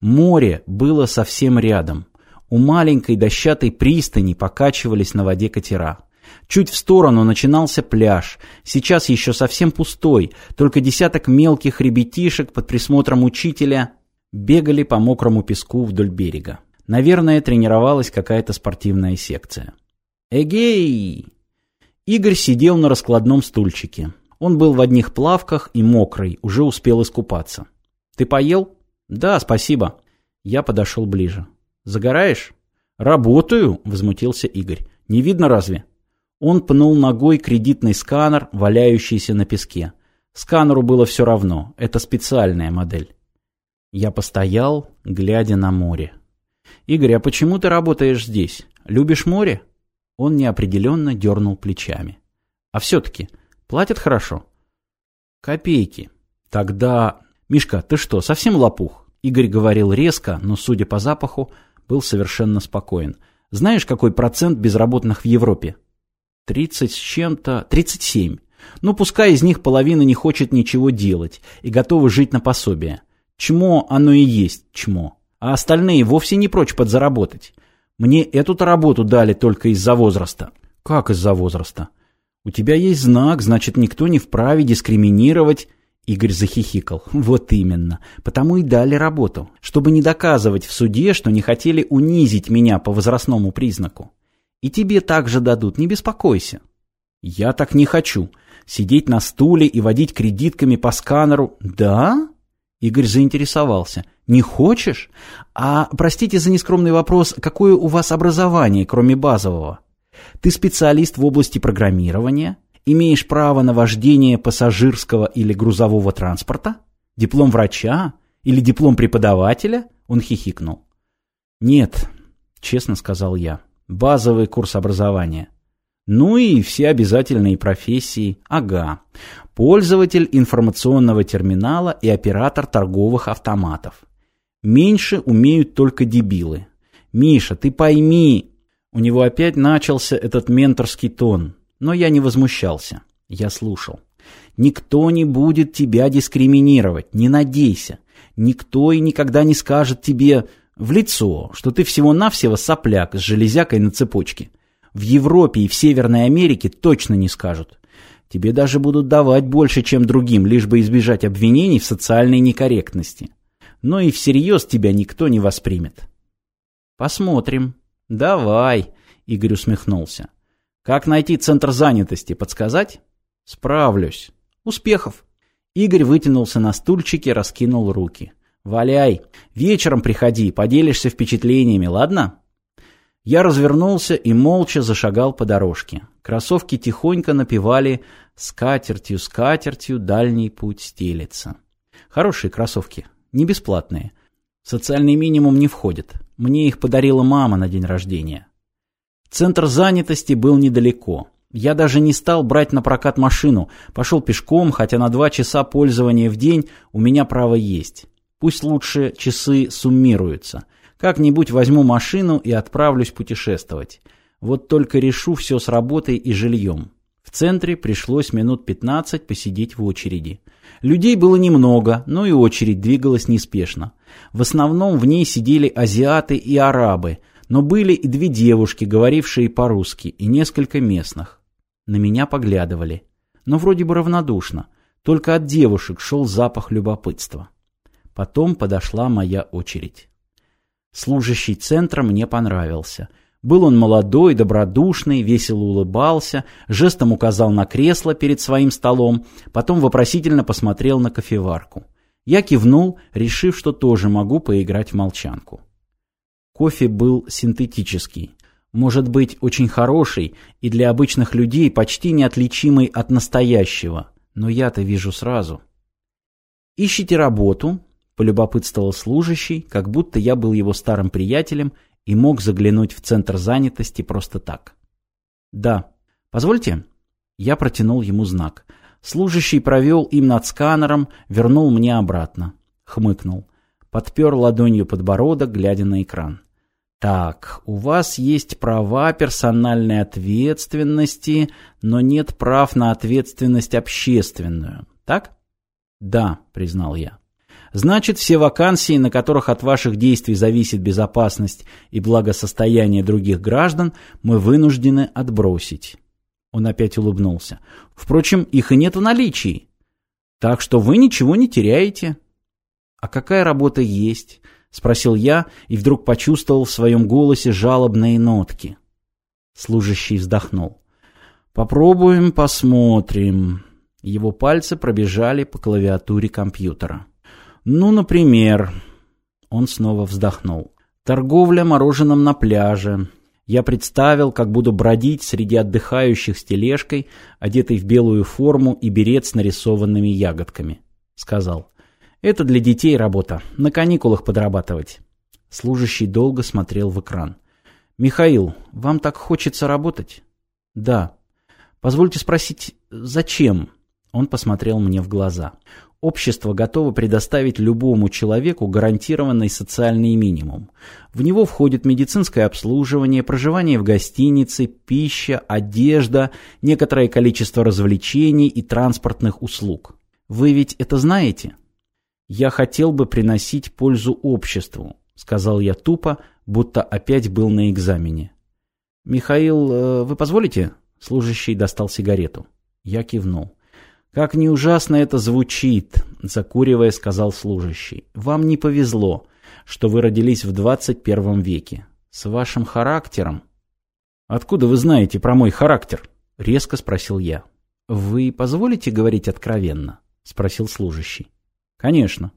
Море было совсем рядом. У маленькой дощатой пристани покачивались на воде катера. Чуть в сторону начинался пляж, сейчас еще совсем пустой, только десяток мелких ребятишек под присмотром учителя бегали по мокрому песку вдоль берега. Наверное, тренировалась какая-то спортивная секция. «Эгей!» Игорь сидел на раскладном стульчике. Он был в одних плавках и мокрый, уже успел искупаться. «Ты поел?» «Да, спасибо». Я подошел ближе. «Загораешь?» «Работаю», — возмутился Игорь. «Не видно разве?» Он пнул ногой кредитный сканер, валяющийся на песке. Сканеру было все равно, это специальная модель. Я постоял, глядя на море. «Игорь, а почему ты работаешь здесь? Любишь море?» Он неопределенно дернул плечами. «А все-таки, платят хорошо?» «Копейки». «Тогда...» «Мишка, ты что, совсем лопух?» Игорь говорил резко, но, судя по запаху, был совершенно спокоен. Знаешь, какой процент безработных в Европе? 30 с чем-то... 37. Ну, пускай из них половина не хочет ничего делать и готова жить на пособие. Чмо оно и есть чмо. А остальные вовсе не прочь подзаработать. Мне эту-то работу дали только из-за возраста. Как из-за возраста? У тебя есть знак, значит, никто не вправе дискриминировать... Игорь захихикал. «Вот именно. Потому и дали работу. Чтобы не доказывать в суде, что не хотели унизить меня по возрастному признаку. И тебе также дадут, не беспокойся». «Я так не хочу. Сидеть на стуле и водить кредитками по сканеру...» «Да?» Игорь заинтересовался. «Не хочешь? А, простите за нескромный вопрос, какое у вас образование, кроме базового? Ты специалист в области программирования?» имеешь право на вождение пассажирского или грузового транспорта? Диплом врача? Или диплом преподавателя?» Он хихикнул. «Нет», — честно сказал я, — «базовый курс образования». Ну и все обязательные профессии. Ага. Пользователь информационного терминала и оператор торговых автоматов. Меньше умеют только дебилы. Миша, ты пойми... У него опять начался этот менторский тон. Но я не возмущался. Я слушал. Никто не будет тебя дискриминировать, не надейся. Никто и никогда не скажет тебе в лицо, что ты всего-навсего сопляк с железякой на цепочке. В Европе и в Северной Америке точно не скажут. Тебе даже будут давать больше, чем другим, лишь бы избежать обвинений в социальной некорректности. Но и всерьез тебя никто не воспримет. «Посмотрим». «Давай», — Игорь усмехнулся. Как найти центр занятости, подсказать? Справлюсь. Успехов. Игорь вытянулся на стульчике, раскинул руки. Валяй. Вечером приходи, поделишься впечатлениями, ладно? Я развернулся и молча зашагал по дорожке. Кроссовки тихонько напевали «Скатертью, скатертью дальний путь стелется». Хорошие кроссовки, не бесплатные. Социальный минимум не входит. Мне их подарила мама на день рождения. Центр занятости был недалеко. Я даже не стал брать на прокат машину, пошел пешком, хотя на два часа пользования в день у меня право есть. Пусть лучше часы суммируются. Как-нибудь возьму машину и отправлюсь путешествовать. Вот только решу все с работой и жильем. В центре пришлось минут 15 посидеть в очереди. Людей было немного, но и очередь двигалась неспешно. В основном в ней сидели азиаты и арабы – но были и две девушки, говорившие по-русски, и несколько местных. На меня поглядывали. Но вроде бы равнодушно. Только от девушек шел запах любопытства. Потом подошла моя очередь. Служащий центра мне понравился. Был он молодой, добродушный, весело улыбался, жестом указал на кресло перед своим столом, потом вопросительно посмотрел на кофеварку. Я кивнул, решив, что тоже могу поиграть в молчанку кофе был синтетический. Может быть, очень хороший и для обычных людей почти неотличимый от настоящего. Но я-то вижу сразу. «Ищите работу?» – полюбопытствовал служащий, как будто я был его старым приятелем и мог заглянуть в центр занятости просто так. «Да. Позвольте?» Я протянул ему знак. Служащий провел им над сканером, вернул мне обратно. Хмыкнул подпер ладонью подбородок, глядя на экран. Так, у вас есть права персональной ответственности, но нет прав на ответственность общественную. Так? Да, признал я. Значит, все вакансии, на которых от ваших действий зависит безопасность и благосостояние других граждан, мы вынуждены отбросить. Он опять улыбнулся. Впрочем, их и нет в наличии. Так что вы ничего не теряете. А какая работа есть? — спросил я и вдруг почувствовал в своем голосе жалобные нотки. Служащий вздохнул. «Попробуем, посмотрим». Его пальцы пробежали по клавиатуре компьютера. «Ну, например...» Он снова вздохнул. «Торговля мороженым на пляже». Я представил, как буду бродить среди отдыхающих с тележкой, одетой в белую форму и берет с нарисованными ягодками. Сказал. Это для детей работа. На каникулах подрабатывать. Служащий долго смотрел в экран. «Михаил, вам так хочется работать?» «Да». «Позвольте спросить, зачем?» Он посмотрел мне в глаза. «Общество готово предоставить любому человеку гарантированный социальный минимум. В него входит медицинское обслуживание, проживание в гостинице, пища, одежда, некоторое количество развлечений и транспортных услуг. Вы ведь это знаете?» «Я хотел бы приносить пользу обществу», — сказал я тупо, будто опять был на экзамене. «Михаил, э, вы позволите?» — служащий достал сигарету. Я кивнул. «Как не ужасно это звучит», — закуривая, сказал служащий. «Вам не повезло, что вы родились в двадцать первом веке. С вашим характером...» «Откуда вы знаете про мой характер?» — резко спросил я. «Вы позволите говорить откровенно?» — спросил служащий. Конечно.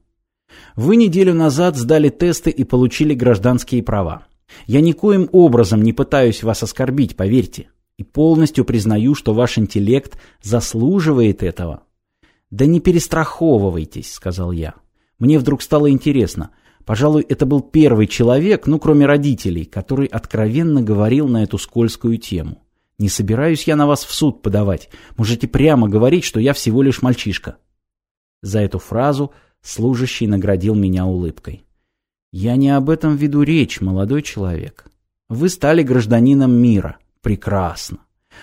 Вы неделю назад сдали тесты и получили гражданские права. Я никоим образом не пытаюсь вас оскорбить, поверьте, и полностью признаю, что ваш интеллект заслуживает этого. Да не перестраховывайтесь, сказал я. Мне вдруг стало интересно. Пожалуй, это был первый человек, ну, кроме родителей, который откровенно говорил на эту скользкую тему. Не собираюсь я на вас в суд подавать. Можете прямо говорить, что я всего лишь мальчишка. За эту фразу служащий наградил меня улыбкой. «Я не об этом веду речь, молодой человек. Вы стали гражданином мира. Прекрасно.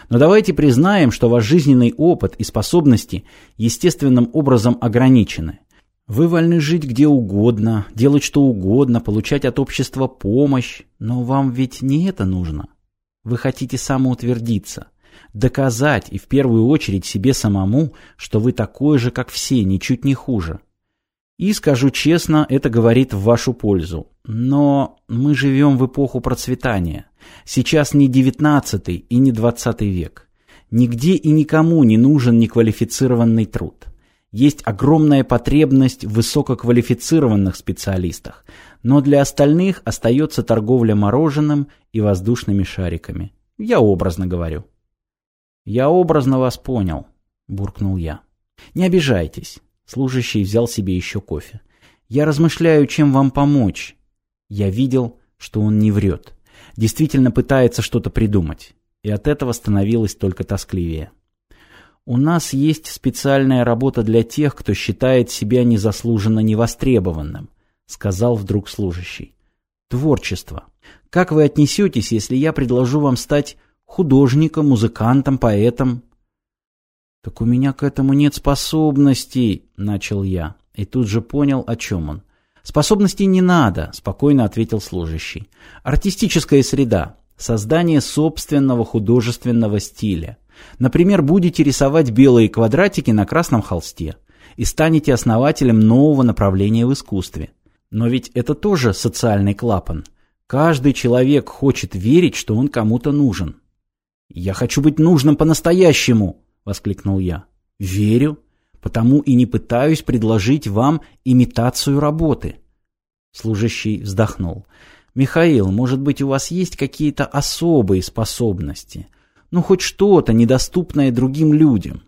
Но давайте признаем, что ваш жизненный опыт и способности естественным образом ограничены. Вы вольны жить где угодно, делать что угодно, получать от общества помощь, но вам ведь не это нужно. Вы хотите самоутвердиться» доказать и в первую очередь себе самому, что вы такое же, как все, ничуть не хуже. И, скажу честно, это говорит в вашу пользу. Но мы живем в эпоху процветания. Сейчас не 19 и не 20 век. Нигде и никому не нужен неквалифицированный труд. Есть огромная потребность в высококвалифицированных специалистах, но для остальных остается торговля мороженым и воздушными шариками. Я образно говорю. «Я образно вас понял», — буркнул я. «Не обижайтесь». Служащий взял себе еще кофе. «Я размышляю, чем вам помочь». Я видел, что он не врет. Действительно пытается что-то придумать. И от этого становилось только тоскливее. «У нас есть специальная работа для тех, кто считает себя незаслуженно невостребованным», — сказал вдруг служащий. «Творчество. Как вы отнесетесь, если я предложу вам стать художником, музыкантом, поэтом. «Так у меня к этому нет способностей», — начал я, и тут же понял, о чем он. «Способностей не надо», — спокойно ответил служащий. «Артистическая среда, создание собственного художественного стиля. Например, будете рисовать белые квадратики на красном холсте и станете основателем нового направления в искусстве. Но ведь это тоже социальный клапан. Каждый человек хочет верить, что он кому-то нужен. «Я хочу быть нужным по-настоящему!» — воскликнул я. «Верю, потому и не пытаюсь предложить вам имитацию работы». Служащий вздохнул. «Михаил, может быть, у вас есть какие-то особые способности? Ну, хоть что-то, недоступное другим людям?»